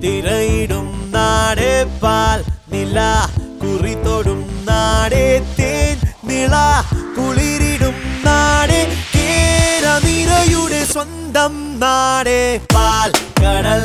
തിരയിടും നാടേ പാൽ നില കുറി തൊടും നാടേ തേൻ നിള കുളിരിടും നാടേ കേരനിരയുടെ സ്വന്തം നാടേ പാൽ കടൽ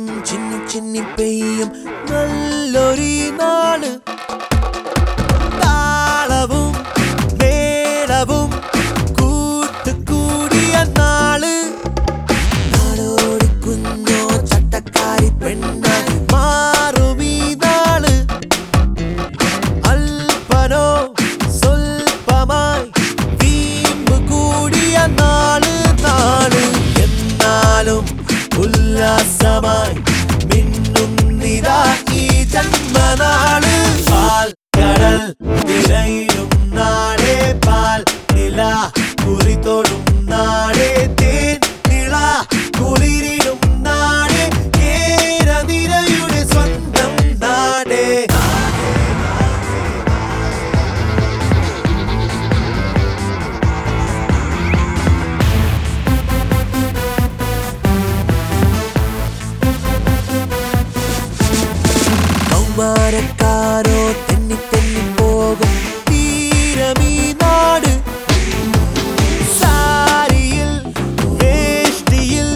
ചിന്നി ചിന്നി പെയ്യും. നല്ലൊരു നാൾ. Biraz sabah കൗമാരക്കാരോ തെന്നി തെന്നി പോകും തീരമീ നാട് സാരിയിൽ വേഷ്ടിയിൽ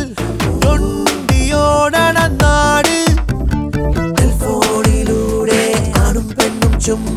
തൊണ്ടിയോടണ നാട് ടെലിഫോണിലൂടെ ആണും പെണ്ണും ചുമ്മാ